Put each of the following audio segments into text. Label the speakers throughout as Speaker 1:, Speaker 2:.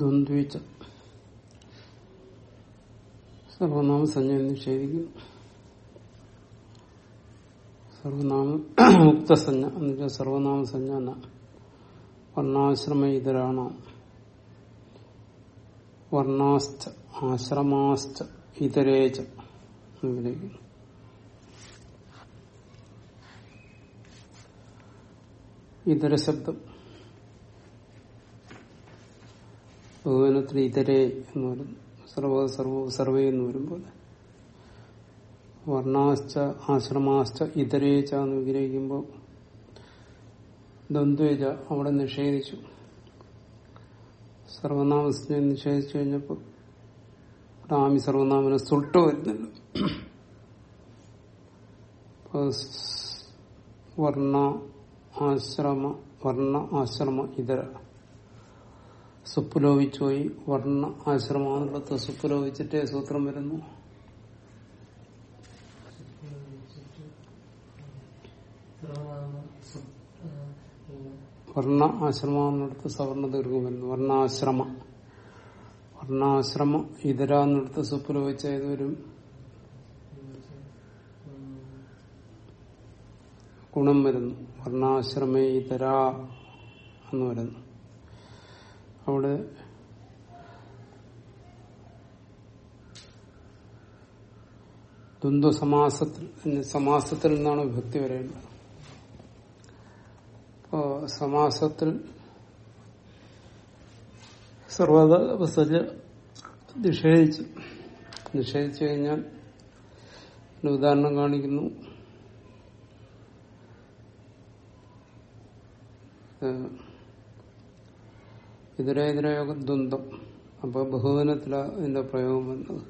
Speaker 1: ദ്വന്ദ്വിച്ച. സർവനാമ സഞ്ജ നിഷേധിക്കും സർവനാമ മുക്തസഞ്ജ എന്നുവെച്ചാൽ സർവനാമ സഞ്ജ എന്ന വർണാശ്രമ ഇതരാണ് വർണാസ്ഥ ആശ്രമാസ്ഥ ഇതരേച്ച ഇതര ശബ്ദം. ബഹുവനത്തിൽ ഇതരേ എന്ന് പറയുന്നു സർവ സർവ സർവേ എന്ന് വരുമ്പോൾ വർണാശ്ച ആശ്രമാശ്ച ഇതരേച്ച എന്ന് വിഗ്രഹിക്കുമ്പോൾ ദ്വന്ദ്വേജ അവിടെ നിഷേധിച്ചു. സർവനാമസിനെ നിഷേധിച്ചു കഴിഞ്ഞപ്പോൾ ആമി സർവനാമനെ സുട്ട് വരുന്നില്ല വർണ ആശ്രമ വർണ ആശ്രമ ഇതര. സുപ്പുലോപിച്ചു പോയി വർണ ആശ്രമ എന്നുള്ളത് സുപ്പുലോപിച്ചിട്ടേ സൂത്രം വരുന്നു. വർണ ആശ്രമ എന്നിടത്ത് സവർണ ദീർഘം വരുന്നു. വർണാശ്രമ. വർണാശ്രമ ഇതര എന്നിടത്ത് സുപ്പുലോപിച്ച ഏതൊരും ഗുണം വരുന്നു. വർണാശ്രമേ ഇതര എന്ന് വരുന്നു. അവിടെ ദ്വന്ദ്വ സമാസത്തിൽ നിന്നാണ് വിഭക്തി വരേണ്ടത് അപ്പോ സമാസത്തിൽ സർവസജ നിഷേധിച്ചു. നിഷേധിച്ചു കഴിഞ്ഞാൽ ഉദാഹരണം കാണിക്കുന്നു. ഇതരേതരയോഗ ദ്വന്ദ്ം അപ്പൊ ബഹുവനത്തില ഇതിന്റെ പ്രയോഗം വന്നത്.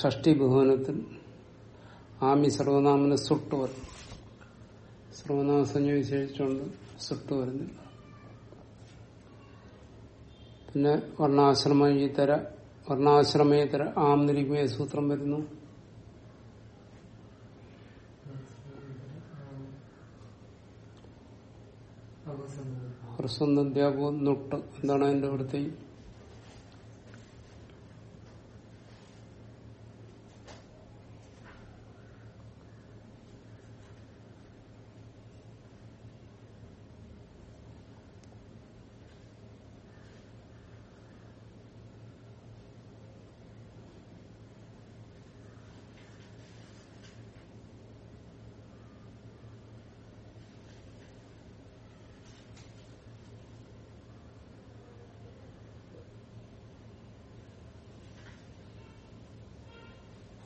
Speaker 1: ഷഷ്ടി ബഹുവനത്തിൽ ആമി സർവനാമന് സുട്ട് വരും സർവനാമ സഞ്ജ വിശേഷിച്ചുകൊണ്ട് സുട്ട് വരുന്നില്ല പിന്നെ വർണാശ്രമീതര വർണാശ്രമേതര ആം നിരിക്കുമേ സൂത്രം വരുന്നു. ഹ്രസ്വന്ധ്യാപോ നൊട്ട്. എന്താണ് അതിന്റെ ഇവിടുത്തെ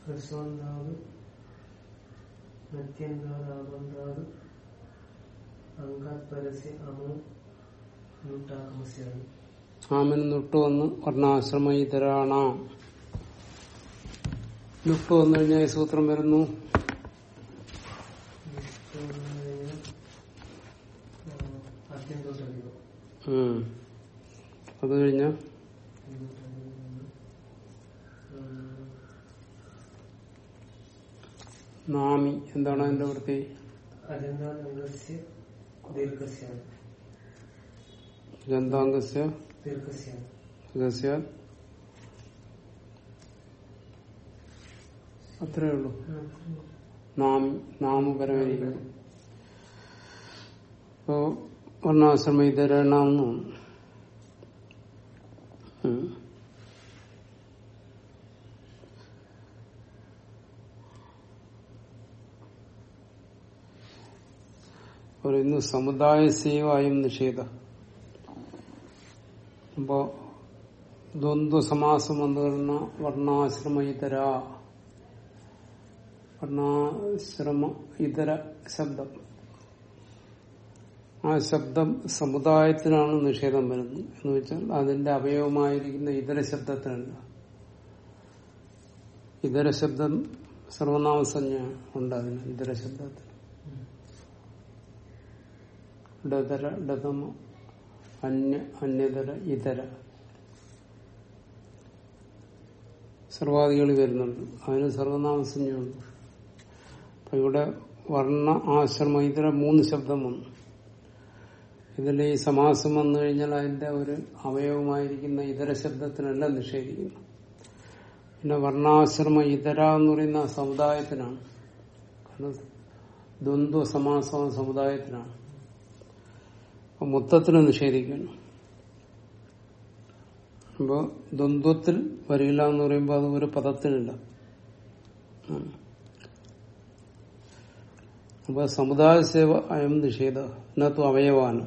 Speaker 2: ഹ്രസ്വന്താവ് നത്യന്താദാബന്ധാത് അങ്കാത്പരസ്യ അമോ നുട്ടാകമസ്യാണ്
Speaker 1: ആമന് നുട്ട് വന്ന്. വർണാശ്രമ ഇതരാണ. നുട്ട് വന്നു കഴിഞ്ഞാൽ ഈ സൂത്രം വരുന്നു. അത് കഴിഞ്ഞ? എന്താണ് അതിന്റെ വൃത്തി? ഗന്ധാംഗസ്യ അത്രേ ഉള്ളൂ. നാമപരമായിരിക്കും അപ്പോ വർണാശ്രമ ഇതരണമെന്ന് പറയുന്നു സമുദായ സേവായും നിഷേധ. അപ്പോ ദ്വന്ദ്സമാസം വന്നു വരുന്ന വർണാശ്രമ ഇതര വർണാശ്രമ ഇതര ശബ്ദം. ആ ശബ്ദം സമുദായത്തിനാണ് നിഷേധം വരുന്നത് എന്ന് വെച്ചാൽ അതിന്റെ അവയവമായിരിക്കുന്ന ഇതര ശബ്ദത്തിനല്ല. ഇതര ശബ്ദം സർവനാമസഞ്ജ ഉണ്ട് അതിന് ഇതര ശബ്ദത്തിന് ഡതര ഡതമ? അന്യ അന്യതര ഇതര. സർവാദികൾ വരുന്നുണ്ട്. അതിന് സർവനാമസഞ്ജയുണ്ട് അപ്പൊ ഇവിടെ വർണ ആശ്രമ ഇതര മൂന്ന് ശബ്ദം വന്നു ഇതിൽ ഈ സമാസം വന്നു കഴിഞ്ഞാൽ അതിന്റെ ഒരു അവയവമായിരിക്കുന്ന ഇതര ശബ്ദത്തിനെല്ലാം നിഷേധിക്കുന്നു. പിന്നെ വർണാശ്രമ ഇതര എന്ന് പറയുന്ന സമുദായത്തിനാണ്. കാരണം ദ്വന്ദ്വ സമാസം സമുദായത്തിനാണ്. മൊത്തത്തിന് നിഷേധിക്കുന്നു. അപ്പോ ദ്വന്ദ്വത്തിൽ വരില്ല എന്ന് പറയുമ്പോൾ അത് ഒരു പദത്തിനില്ല. അപ്പൊ സമുദായ സേവ അയം നിഷേധ ഇതിനകത്ത് അവയവാണ്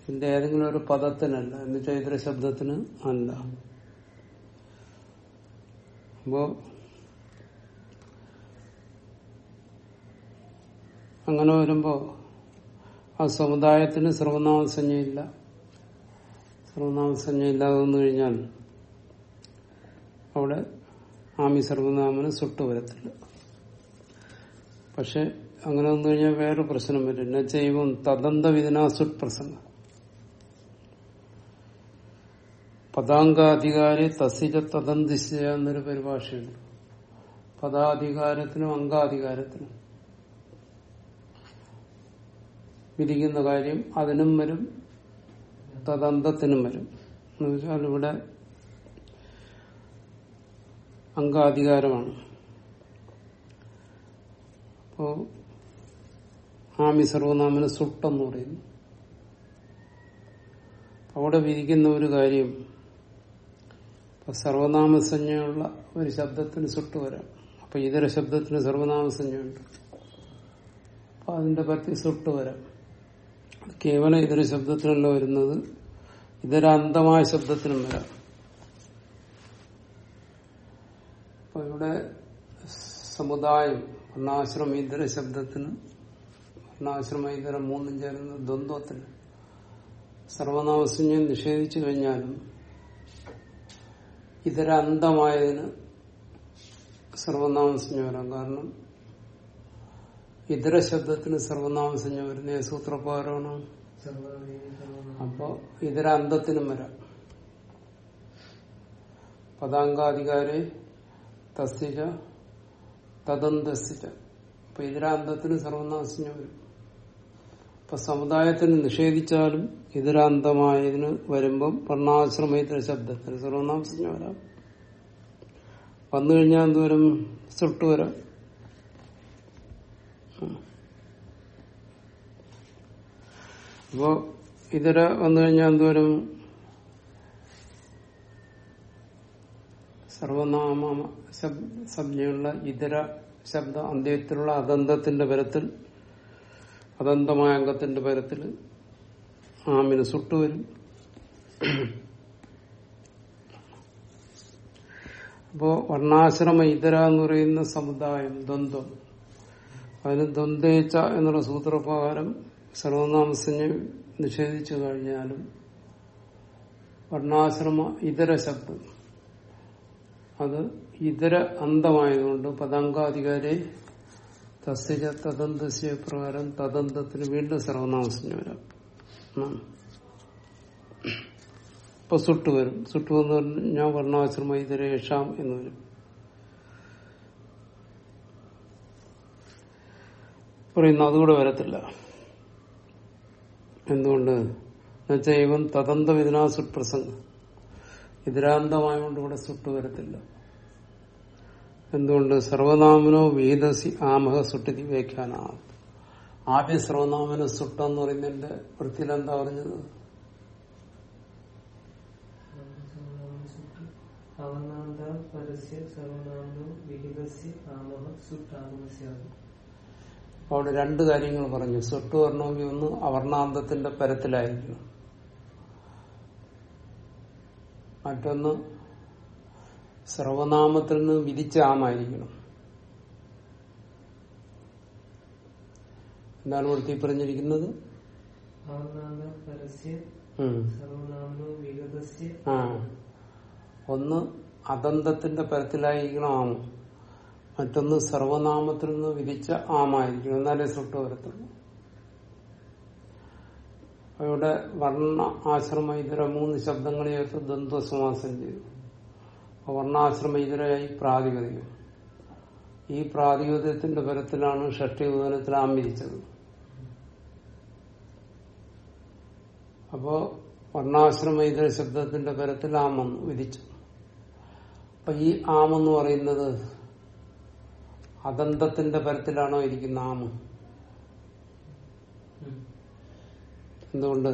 Speaker 1: ഇതിന്റെ ഏതെങ്കിലും ഒരു പദത്തിനല്ല എന്ന് ചൈത്ര ശബ്ദത്തിന് അല്ല. അപ്പോ അങ്ങനെ വരുമ്പോ ആ സമുദായത്തിന് സർവനാമസഞ്ജയില്ല സർവനാമസഞ്ജ ഇല്ലാതെ വന്നു കഴിഞ്ഞാൽ അവിടെ ആമി സർവനാമന് സുട്ട് വരത്തില്ല. പക്ഷെ അങ്ങനെ വന്നു കഴിഞ്ഞാൽ വേറെ പ്രശ്നം വരും. നജൈവം തദന്ത വിധനാസുട്ട് പ്രസംഗം. പദാങ്കാധികാരി തസിജ തദന്തിശ എന്നൊരു പരിഭാഷയുണ്ട്. പദാധികാരത്തിനും അംഗാധികാരത്തിനും. വിധിക്കുന്ന കാര്യം അതിനും വരും. തദന്തത്തിനും വരും. എന്ന് വെച്ചാൽ ഇവിടെ അംഗാധികാരമാണ്. അപ്പോ ആമി സർവനാമന് സുട്ടെന്ന് പറയുന്നു. അവിടെ വിധിക്കുന്ന ഒരു കാര്യം സർവനാമസഞ്ജയുള്ള ഒരു ശബ്ദത്തിന് സുട്ട് വരാം. അപ്പൊ ഇതര ശബ്ദത്തിന് സർവനാമസഞ്ജയുണ്ട് അപ്പൊ അതിന്റെ പറ്റി സുട്ട് വരാം. കേവലം ഇതൊരു ശബ്ദത്തിനല്ല വരുന്നത്? ഇതൊരു അന്തമായ ശബ്ദത്തിനും വരാം. അപ്പൊ ഇവിടെ സമുദായം വർണാശ്രമ ഇതര ശബ്ദത്തിന് വർണാശ്രമ ഇതര മൂന്നും ചേരുന്ന ദ്വന്ദ്വത്തിന് സർവനാമസഞ്ജം നിഷേധിച്ചു കഴിഞ്ഞാലും ഇതര അന്തമായതിന് സർവനാമസഞ്ജം വരാം. കാരണം ഇതര ശബ്ദത്തിന് സർവനാമസഞ്ജം വരുന്ന. സൂത്രപ്രകാരമാണ്.
Speaker 2: സർവനാമ
Speaker 1: അപ്പോ ഇതര അന്തത്തിനും വരാം. പദാങ്കാധികാരി തസ്തിക തദന്തസ്തിച്ച അപ്പൊ ഇതരാന്തത്തിന് സർവനാമസഞ്ജം വരും. ഇപ്പൊ സമുദായത്തിന് നിഷേധിച്ചാലും ഇതരാന്തമായതിന് വരുമ്പം വർണാശ്രമ ഇതര ശബ്ദത്തിന് സർവനാമസം വരാം. വന്നു കഴിഞ്ഞാൽ എന്തോരം സുട്ട് വരാം. അപ്പോ ഇതര വന്നു കഴിഞ്ഞാൽ എന്തോരം? സർവനാമ സംജ്ഞയുള്ള ഇതര ശബ്ദ അന്ത്യത്തിലുള്ള അതന്തത്തിന്റെ പരത്തിൽ അതന്തമായ അംഗത്തിന്റെ പരത്തിൽ ആമിന് സുട്ടുവരും അപ്പോ വർണാശ്രമ ഇതര എന്ന് പറയുന്ന സമുദായം ദ്വന്ദ്വം. അതിന് ദ്വന്ദ്ച്ച എന്നുള്ള സൂത്രപ്രകാരം സർവനാമസഞ്ജ നിഷേധിച്ചു കഴിഞ്ഞാലും വർണാശ്രമ ഇതര ശബ്ദം. അത് ഇതര അന്തമായതുകൊണ്ട് പതങ്കാധികാരി തസ്തിക തദന്തസ്യ പ്രകാരം തദന്തത്തിന് വീണ്ടും സർവനാമസഞ്ജ വരാം. ഇപ്പൊ സുട്ട് വരും. സുട്ട് എന്ന് പറഞ്ഞാൽ വർണാശ്രമ ഇതരേഷാം എന്ന് വരും. പറയുന്നു അതുകൂടെ വരത്തില്ല. എന്തുകൊണ്ട്? എന്നുവെച്ചാൽ ഇവൻ തദന്ത വിധനാ സുപ്രസംഗം. ഇതിരാന്തമായതുകൊണ്ട് ഇവിടെ സുട്ട് വരത്തില്ല. എന്തുകൊണ്ട്? സർവനാമനോ വീതസി ആമഹ സുട്ടിതി വ്യാഖ്യാന ആദ്യ സർവനാമന സുട്ടെന്ന് പറയുന്നതിന്റെ വൃത്തിയിൽ എന്താ പറഞ്ഞത്?
Speaker 2: സർവനാമനോ പരസ്യ സർവനാമോ വിഹിതസ്യ ആമഹ സുട്ടാമസ്യാണ്
Speaker 1: അവിടെ രണ്ട് കാര്യങ്ങൾ പറഞ്ഞു. സുട്ട് വർണമെങ്കിൽ ഒന്ന് അവർണാന്തത്തിന്റെ പരത്തിലായിരിക്കണം. മറ്റൊന്ന് സർവനാമത്തിൽ നിന്ന് വിധിച്ച ആമായിരിക്കണം എന്താണ് വൃത്തി പറഞ്ഞിരിക്കുന്നത്? ഒന്ന് അതന്തത്തിന്റെ പരത്തിലായിരിക്കണം ആമ? മറ്റൊന്ന് സർവനാമത്തിൽ നിന്ന് വിധിച്ച ആമായിരിക്കും. എന്നാലേ സുട്ട് വരത്തുള്ളൂ. അവിടെ വർണ ആശ്രമ ഇതര മൂന്ന് ശബ്ദങ്ങളെ ചേർത്ത് ദ്വന്ദ്വസമാസം ചെയ്തു. വർണാശ്രമ ഇതരയായി പ്രാതിപതികം ഈ പ്രാതിപതികത്തിന്റെ പരത്തിലാണ് ഷഷ്ടി ഉദനത്തിൽ ആമിരിച്ചത് അപ്പോ വർണാശ്രമ ഇതര ശബ്ദത്തിന്റെ പരത്തിൽ ആമെന്ന് വിധിച്ചു. അപ്പൊ ഈ ആമെന്ന് പറയുന്നത് അതന്തത്തിന്റെ പരത്തിലാണോ ഇരിക്കുന്ന ആമ് എന്തുകൊണ്ട്?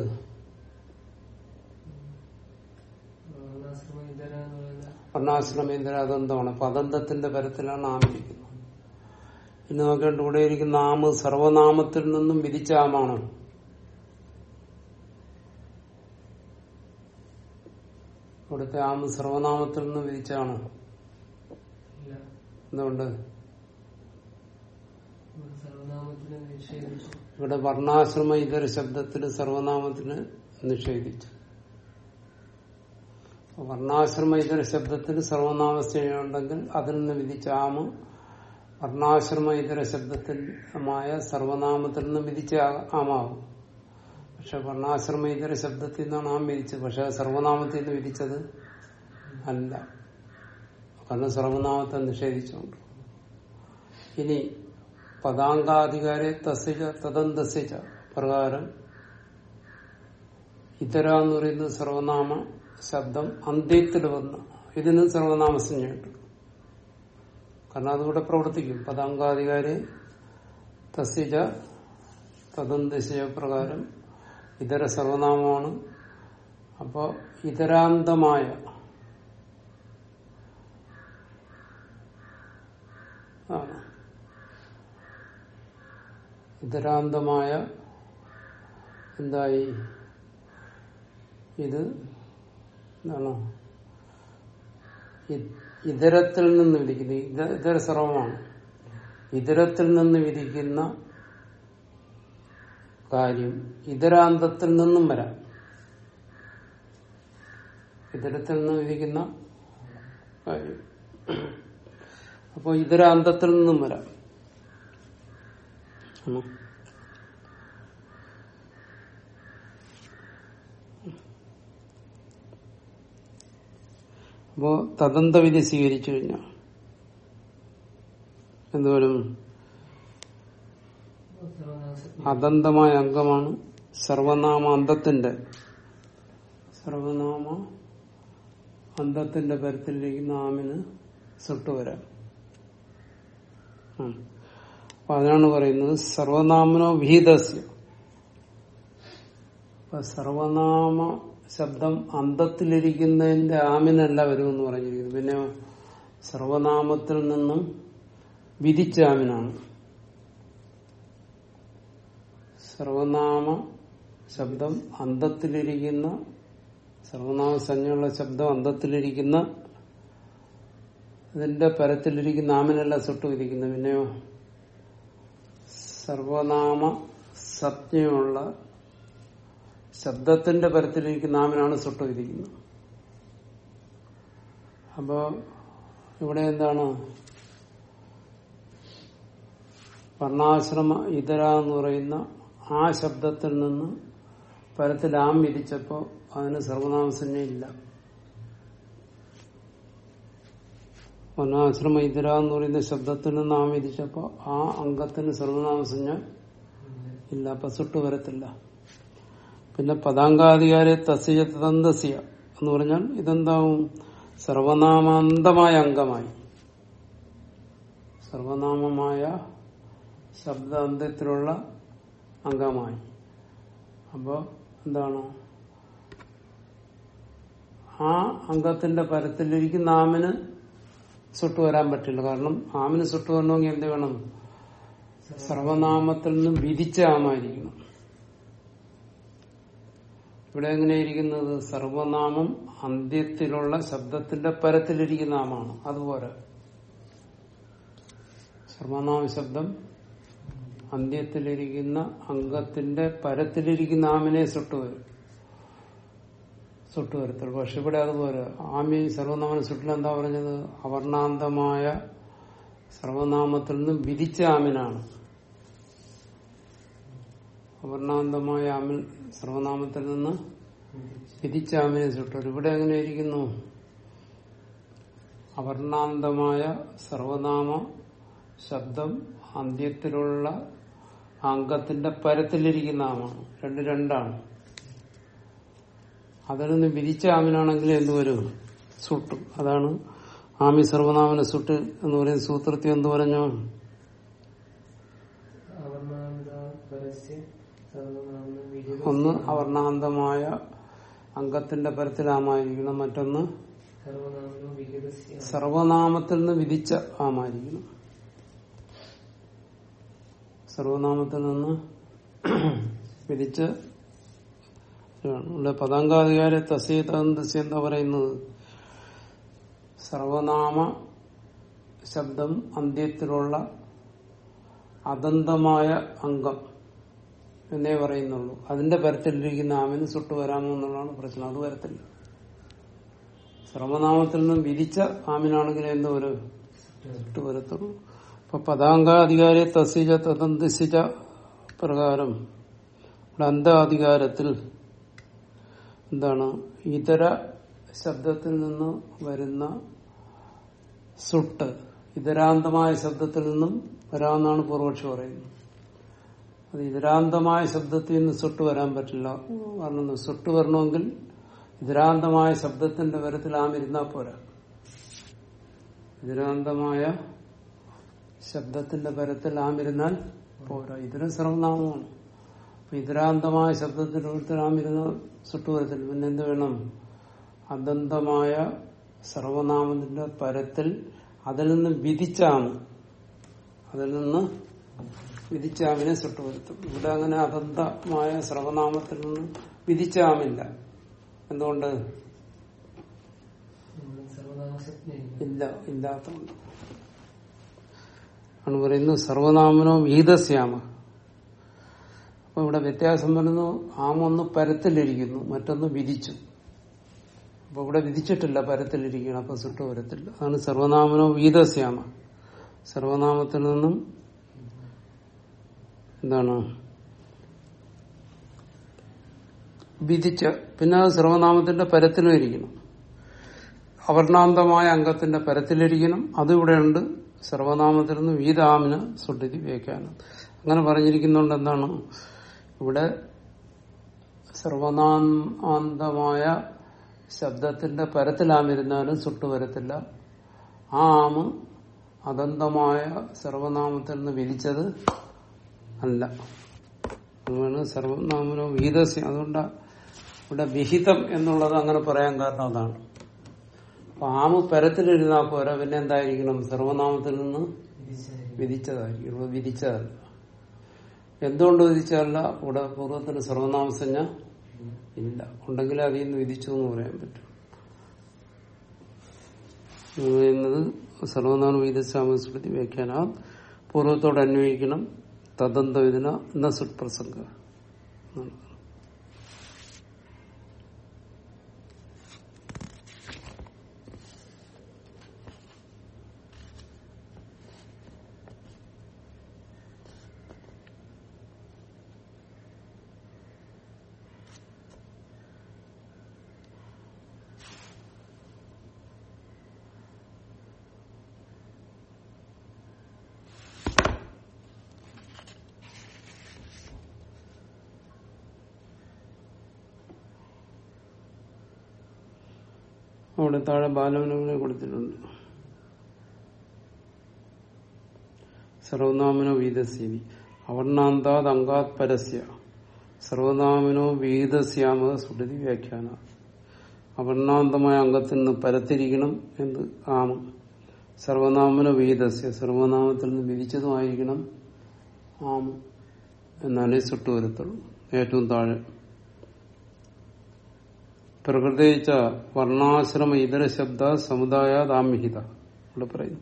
Speaker 1: വർണാശ്രമേന്ദ്ര അതന്തമാണ് അപ്പൊ അതന്തത്തിന്റെ പരത്തിലാണ് ആമിരിക്കുന്നത് ഇന്ന് നോക്കേണ്ട ഇവിടെ ഇരിക്കുന്ന ആമ് സർവനാമത്തിൽ നിന്നും വിധിച്ച ആമാണ് ഇവിടുത്തെ ആമ് സർവനാമത്തിൽ നിന്നും വിധിച്ചാണ് എന്തുകൊണ്ട്?
Speaker 2: ഇവിടെ
Speaker 1: വർണാശ്രമ ഇതര ശബ്ദത്തിന് സർവനാമത്തിന് നിഷേധിച്ചു. വർണാശ്രമ ഇതര ശബ്ദത്തിന് സർവനാമസ്ഥയുണ്ടെങ്കിൽ അതിൽ നിന്ന് വിധിച്ച ആമ വർണാശ്രമ ഇതര ശബ്ദത്തിനുമായ സർവനാമത്തിൽ നിന്ന് വിധിച്ച ആമാവും. പക്ഷെ വർണാശ്രമ ഇതര ശബ്ദത്തിൽ നിന്നാണ് ആം വിധിച്ചത്. പക്ഷെ സർവനാമത്തിൽ നിന്ന് വിധിച്ചത് അല്ല. കാരണം സർവനാമത്തെ നിഷേധിച്ചുകൊണ്ട്. ഇനി പദാങ്കാധികാരെ തസ്യജ തദന്തസ്യച്ച പ്രകാരം. ഇതര എന്ന് പറയുന്നത് സർവനാമ ശബ്ദം അന്ത്യത്തിൽ വന്ന ഇതിന് സർവനാമസഞ്ജയുണ്ട് കാരണം അതുകൂടെ പ്രവർത്തിക്കും. പദാങ്കാധികാരെ തസ്യജ തദന്തസ്യ പ്രകാരം ഇതര സർവനാമമാണ്. അപ്പോ ഇതരാന്തമായ ആണ് ഇതരാന്തമായ എന്തായി? ഇത് എന്താണ്? ഇതരത്തിൽ നിന്ന് വിധിക്കുന്നത് ഇത- ഇതര സർവമാണ്. ഇതരത്തിൽ നിന്ന് വിധിക്കുന്ന കാര്യം ഇതരാന്തത്തിൽ നിന്നും വരാം. ഇതരത്തിൽ നിന്ന് വിധിക്കുന്ന കാര്യം. അപ്പോൾ ഇതരാന്തത്തിൽ നിന്നും വരാം? അപ്പോ തദന്ത വിധി സ്വീകരിച്ചു കഴിഞ്ഞ.
Speaker 2: എന്തുവരും?
Speaker 1: അതന്തമായ അംഗമാണ് സർവനാമ അന്തത്തിന്റെ. സർവനാമ അന്തത്തിന്റെ പരത്തിലിരിക്കുന്ന ആമിന് സുട്ടുവരാം. അപ്പൊ അതിനാണ് പറയുന്നത് സർവനാമനോ വിഹിതസ്യ. സർവനാമ ശബ്ദം അന്തത്തിലിരിക്കുന്നതിന്റെ ആമിനല്ല വരുമെന്ന് പറഞ്ഞിരിക്കുന്നത് പിന്നെ സർവനാമത്തിൽ നിന്നും വിധിച്ച ആമിനാണ്. സർവനാമ ശബ്ദം അന്തത്തിലിരിക്കുന്ന സർവനാമ സംജ്ഞയുള്ള ശബ്ദം അന്തത്തിലിരിക്കുന്ന ഇതിന്റെ പരത്തിലിരിക്കുന്ന ആമിനല്ല സുട്ടു വിധിക്കുന്നത്. പിന്നെയോ സർവനാമ സജ്ഞയുള്ള ശബ്ദത്തിന്റെ പരത്തിലേക്ക് നാമനാണ് സുട്ടു വിധിക്കുന്നത്. അപ്പോ ഇവിടെ എന്താണ്? വർണാശ്രമ ഇതര എന്ന് പറയുന്ന ആ ശബ്ദത്തിൽ നിന്ന് പരത്തിൽ ആം വിധിച്ചപ്പോ അതിന് സർവനാമസഞ്ജ ഇല്ല വർണാശ്രമ ഇതര എന്ന് പറയുന്ന ശബ്ദത്തിൽ നിന്ന് ആം വിധിച്ചപ്പോ ആ അംഗത്തിന് സർവനാമസഞ്ജ ഇല്ല. പസുട്ട് സുട്ട് വരത്തില്ല. പിന്നെ പദാങ്കാധികാരെ തസ്യ തദന്തസ്യ എന്ന് പറഞ്ഞാൽ ഇതെന്താവും? സർവനാമാന്തമായ അംഗമായി. സർവനാമമായ ശബ്ദാന്തത്തിലുള്ള അംഗമായി. അപ്പോ എന്താണ്? ആ അംഗത്തിന്റെ പരത്തിലിരിക്കുന്ന ആമിന് സുട്ട് വരാൻ പറ്റില്ല. കാരണം ആമിന് സുട്ടു വരണമെങ്കിൽ എന്ത് വേണം? സർവനാമത്തിൽ നിന്നും വിധിച്ച ആമായിരിക്കണം. ഇവിടെ എങ്ങനെയിരിക്കുന്നത് സർവനാമം അന്ത്യത്തിലുള്ള ശബ്ദത്തിന്റെ പരത്തിലിരിക്കുന്ന ആമാണ്. അതുപോലെ. സർവനാമ ശബ്ദം അന്ത്യത്തിലിരിക്കുന്ന അംഗത്തിന്റെ പരത്തിലിരിക്കുന്ന ആമിനെ സുട്ടുവരും സുട്ടുവരത്തുള്ളൂ പക്ഷെ ഇവിടെ അതുപോലെ ആമി സർവനാമന സുട്ടിൽ എന്താ പറഞ്ഞത്? അവർണാന്തമായ സർവനാമത്തിൽ നിന്നും വിധിച്ച ആമിനാണ്. അവർണാന്തമായ ആമിൽ സർവനാമത്തിൽ നിന്ന് വിധിച്ച ആമിനെ സുട്ടു ഇവിടെ എങ്ങനെ ഇരിക്കുന്നു? അവർണാന്തമായ സർവനാമ ശബ്ദം അന്ത്യത്തിലുള്ള അംഗത്തിന്റെ പരത്തിലിരിക്കുന്ന ആമാണ്. രണ്ട് രണ്ടാണ്. അതിൽ നിന്ന് വിധിച്ച ആമിനാണെങ്കിൽ എന്തുവരും സുട്ട്. അതാണ് ആമി സർവനാമന സുട്ട് എന്ന് പറയുന്ന സൂത്രത്തിൽ എന്തു പറഞ്ഞു? ഒന്ന് അവർണാന്തമായ അംഗത്തിന്റെ പരത്തിലാമായിരിക്കണം. മറ്റൊന്ന് സർവനാമത്തിൽ നിന്ന് വിധിച്ച ആമായിരിക്കണം. സർവനാമത്തിൽ നിന്ന് വിധിച്ച്. ഇവിടെ പതാങ്കാധികാരി തസ്യതന്തസ്യ തസ്യ എന്താ പറയുന്നത് സർവനാമ ശബ്ദം അന്ത്യത്തിലുള്ള അതന്തമായ അംഗം എന്നേ പറയുന്നുള്ളൂ. അതിന്റെ പരത്തിലിരിക്കുന്ന ആമിന് സുട്ട് വരാമോ എന്നുള്ളതാണ് പ്രശ്നം. അത് വരത്തില്ല. സർവനാമത്തിൽ നിന്നും വിരിച്ച ആമിനാണെങ്കിൽ എന്തോ ഒരു സുട്ടു വരത്തുള്ളൂ. അപ്പൊ പദാങ്കാധികാരി തസിജ തദന്തിസിച്ച പ്രകാരം ഇവിടെ അന്താധികാരത്തിൽ എന്താണ്? ഇതര ശബ്ദത്തിൽ നിന്ന് വരുന്ന സുട്ട്. ഇതരാന്തമായ ശബ്ദത്തിൽ നിന്നും വരാമെന്നാണ് പൂർവക്ഷി പറയുന്നത്. അത് ഇതരാന്തമായ ശബ്ദത്തിൽ നിന്ന് സുട്ട് വരാൻ പറ്റില്ല. കാരണം? സുട്ട് വരണമെങ്കിൽ ഇതരാന്തമായ ശബ്ദത്തിന്റെ വരത്തിൽ ആമിരുന്നാൽ പോരാ. ഇതിരാന്തമായ ശബ്ദത്തിന്റെ പരത്തിൽ ആമിരുന്നാൽ പോരാ. ഇതിന് സർവനാമമാണ്. അപ്പൊ ശബ്ദത്തിൽ ആമിരുന്ന സുട്ടുവരത്തിൽ പിന്നെ എന്ത് വേണം? അദന്തമായ സർവനാമത്തിന്റെ പരത്തിൽ അതിൽ നിന്ന് വിധിച്ചാണ്. അതിൽ നിന്ന് വിധിച്ചാമിനെ സുട്ടുവരുത്തും. ഇവിടെ അങ്ങനെ അദന്തമായ സർവനാമത്തിൽ നിന്ന് വിധിച്ചാമില്ല. എന്തുകൊണ്ട്? ഇല്ല ഇല്ലാത്തതുകൊണ്ട്. ആണ് പറയുന്നത് സർവനാമനോ വീതസ്യാമ. അപ്പൊ ഇവിടെ വ്യത്യാസം വരുന്നു. ആമൊന്ന് പരത്തിലിരിക്കുന്നു മറ്റൊന്ന് വിധിച്ചു അപ്പൊ ഇവിടെ വിധിച്ചിട്ടില്ല പരത്തിലിരിക്കണം അപ്പൊ സുട്ട് വരത്തില്ല. അതാണ് സർവനാമനോ വീതസ്യാമ. സർവനാമത്തിൽ നിന്നും എന്താണ്? വിധിച്ച പിന്നെ അത് സർവനാമത്തിന്റെ പരത്തിലും ഇരിക്കണം അവർണാന്തമായ അംഗത്തിന്റെ പരത്തിലിരിക്കണം. അതിവിടെയുണ്ട് സർവനാമത്തിൽ നിന്ന് വീതാമിന് സുട്ടിതി വ്യാഖ്യാനം. അങ്ങനെ പറഞ്ഞിരിക്കുന്നുണ്ട് എന്താണ്? ഇവിടെ സർവനാന്തമായ ശബ്ദത്തിന്റെ പരത്തിലാമിരുന്നാലും സുട്ട് വരത്തില്ല. ആ ആമ് അദന്തമായ സർവനാമത്തിൽ നിന്ന് വിരിച്ചത് അല്ല. അതുകൊണ്ട് സർവനാമനോ വിഹിതസ്യ അതുകൊണ്ട് ഇവിടെ വിഹിതം എന്നുള്ളത് അങ്ങനെ പറയാൻ കാരണം അതാണ്. അപ്പൊ ആമ് പരത്തിലിരുന്നാൽ പോരാ പിന്നെ എന്തായിരിക്കണം? സർവനാമത്തിൽ നിന്ന് വിധിച്ചതായിരിക്കും വിധിച്ചതല്ല എന്തുകൊണ്ട് വിധിച്ചല്ല ഇവിടെ പൂർവത്തിന് സർവനാമസഞ്ജ ഇല്ല. ഉണ്ടെങ്കിൽ അതിൽ നിന്ന് വിധിച്ചു എന്ന് പറയാൻ പറ്റും. പറയുന്നത് സർവനാമ വിധിച്ചാമസ്മൃതി വ്യാഖ്യാന. പൂർവത്തോട് അന്വയിക്കണം തദന്തവിധന എന്ന സുപ്രസംഗ. താഴെ ബാലവനങ്ങളെ കൊടുത്തിട്ടുണ്ട്. സർവനാമനോ വീതസ്യവി അവർണാന്താത് അങ്കാത് പരസ്യ. സർവനാമനോ വീതസ്യാമ സുടതി വ്യാഖ്യാന. അവർണാന്തമായ അംഗത്തിൽ നിന്ന് പരത്തിരിക്കണം എന്ന് ആമ. സർവനാമനോ വീതസ്യ. സർവനാമത്തിൽ നിന്ന് വിധിച്ചതുമായിരിക്കണം ആമ. എന്നാലേ സുട്ടുവരുത്തുള്ളൂ ഏറ്റവും താഴെ. പ്രകൃതിച്ച വർണാശ്രമ ഇതര ശബ്ദ സമുദായാദാമിഹിത ഇവിടെ പറയുന്നു.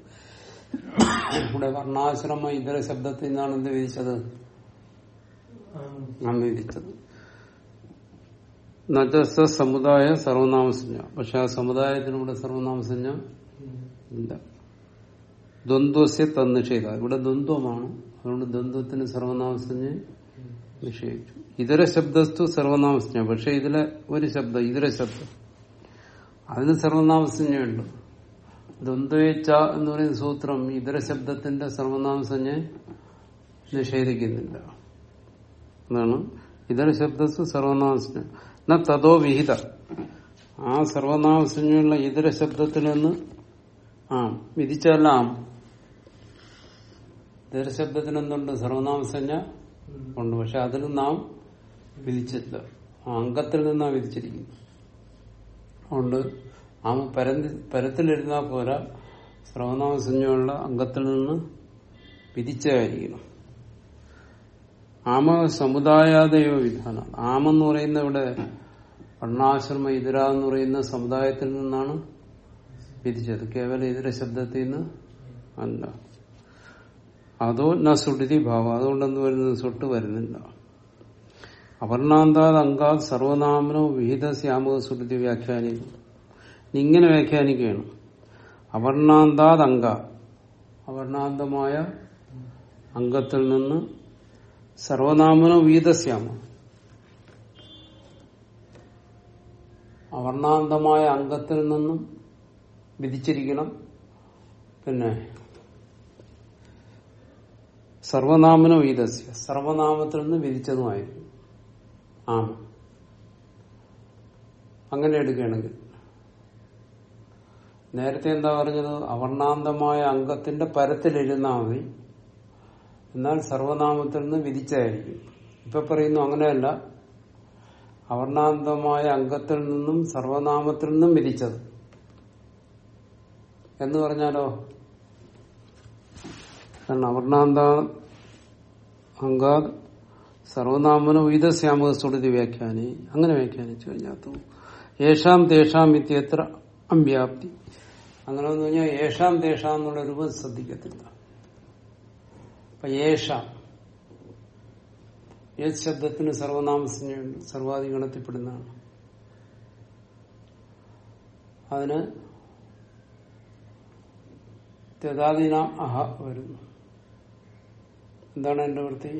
Speaker 1: ഇവിടെ വർണാശ്രമ ഇതര ശബ്ദത്തിൽ നിന്നാണ് എന്ത് വിധിച്ചത്? നാം വിധിച്ചത്. നജസ സമുദായ സർവനാമസഞ്ജ. പക്ഷെ ആ സമുദായത്തിനൂടെ സർവനാമസഞ്ജ ഇല്ല. ദ്വന്ദ്വസ്യ തന്നിഷേധ. ഇവിടെ ദ്വന്ദ്വമാണ്. അതുകൊണ്ട് ദ്വന്ദ്വത്തിന് സർവനാമസഞ്ജ നിഷേധിച്ചു. ഇതര ശബ്ദസ്തു സർവനാമസഞ്ജ പക്ഷെ ഇതിലെ ഒരു ശബ്ദം ഇതര ശബ്ദം. അതിന് സർവനാമസഞ്ജയുണ്ട് ദ്വന്ദ്വേച്ച എന്ന് പറയുന്ന സൂത്രം ഇതര ശബ്ദത്തിന്റെ സർവനാമസഞ്ജ നിഷേധിക്കുന്നില്ല. എന്നാണ് ഇതര ശബ്ദസ്തു സർവനാമസഞ്ജ ന തതോ വിഹിത. ആ സർവനാമസഞ്ജയുള്ള ഇതര ശബ്ദത്തിൽ നിന്ന് ആ വിധിച്ചല്ല ഇതര ശബ്ദത്തിനെന്തുണ്ട് സർവനാമസഞ്ജ ഉണ്ട്. പക്ഷെ അതിൽ നാം വിധിച്ചില്ല ആ അംഗത്തിൽ നിന്നാണ് വിധിച്ചിരിക്കുന്നു അതുകൊണ്ട് ആ പരന്തി പരത്തിലിരുന്നാൽ പോരാ. സർവനാമസഞ്ജയുള്ള അംഗത്തിൽ നിന്ന് വിധിച്ചായിരിക്കണം ആമ സമുദായാദയോ വിധാനം ആമെന്ന് പറയുന്ന ഇവിടെ വർണാശ്രമ ഇതിര എന്ന് പറയുന്ന സമുദായത്തിൽ നിന്നാണ് വിധിച്ചത്. കേവലം ഇതര ശബ്ദത്തിൽ നിന്ന് അല്ല. അതോ ന സുടുതി ഭാവം. അതുകൊണ്ടെന്ന് വരുന്നത് സൊട്ട് വരുന്നില്ല. അപർണാന്താത് അങ്കാത് സർവനാമനോ വിഹിത ശ്യാമക സുടുതി വ്യാഖ്യാനിക്കും. ഇങ്ങനെ വ്യാഖ്യാനിക്കുകയാണ്. അവർണാന്താത് അങ്ക. അവർണാന്തമായ അംഗത്തിൽ നിന്ന് സർവനാമനോ വീതശ്യാമ അവർണാന്തമായ അംഗത്തിൽ നിന്നും വിധിച്ചിരിക്കണം. പിന്നെ സർവനാമനോ ഈതസ്യ സർവനാമത്തിൽ നിന്ന് വിരിച്ചതുമായിരുന്നു ആമ അങ്ങനെ എടുക്കുകയാണെങ്കിൽ. നേരത്തെ എന്താ പറഞ്ഞത്? അവർണാന്തമായ അംഗത്തിന്റെ പരത്തിലിരുന്നാൽ മതി. എന്നാൽ സർവനാമത്തിൽ നിന്ന് വിധിച്ചായിരിക്കും. ഇപ്പൊ പറയുന്നു അങ്ങനെയല്ല. അവർണാന്തമായ അംഗത്തിൽ നിന്നും സർവനാമത്തിൽ നിന്നും വിധിച്ചത്. എന്ന് പറഞ്ഞാലോ? കാരണം അവർണാന്ത അങ്കാത് സർവനാമന ഉയതശ്യാമക സുടുതി വ്യാഖ്യാനി. അങ്ങനെ വ്യാഖ്യാനിച്ചു കഴിഞ്ഞാൽ ഏഷാം തേഷാം ഇത്യത്ര അമ്പ്യാപ്തി അങ്ങനെ വന്നു പറഞ്ഞാൽ ഏഷാം തേഷാം എന്നുള്ള രൂപം ശ്രദ്ധിക്കത്തില്ല. ഏത് ശബ്ദത്തിന് സർവനാമസഞ്ജയുണ്ട് സർവാധിഗണത്തിൽപ്പെടുന്നതാണ്? അതിന് ത്യതാദിനാം അഹ വരുന്നു. എന്താണ് എന്റെ വൃത്തി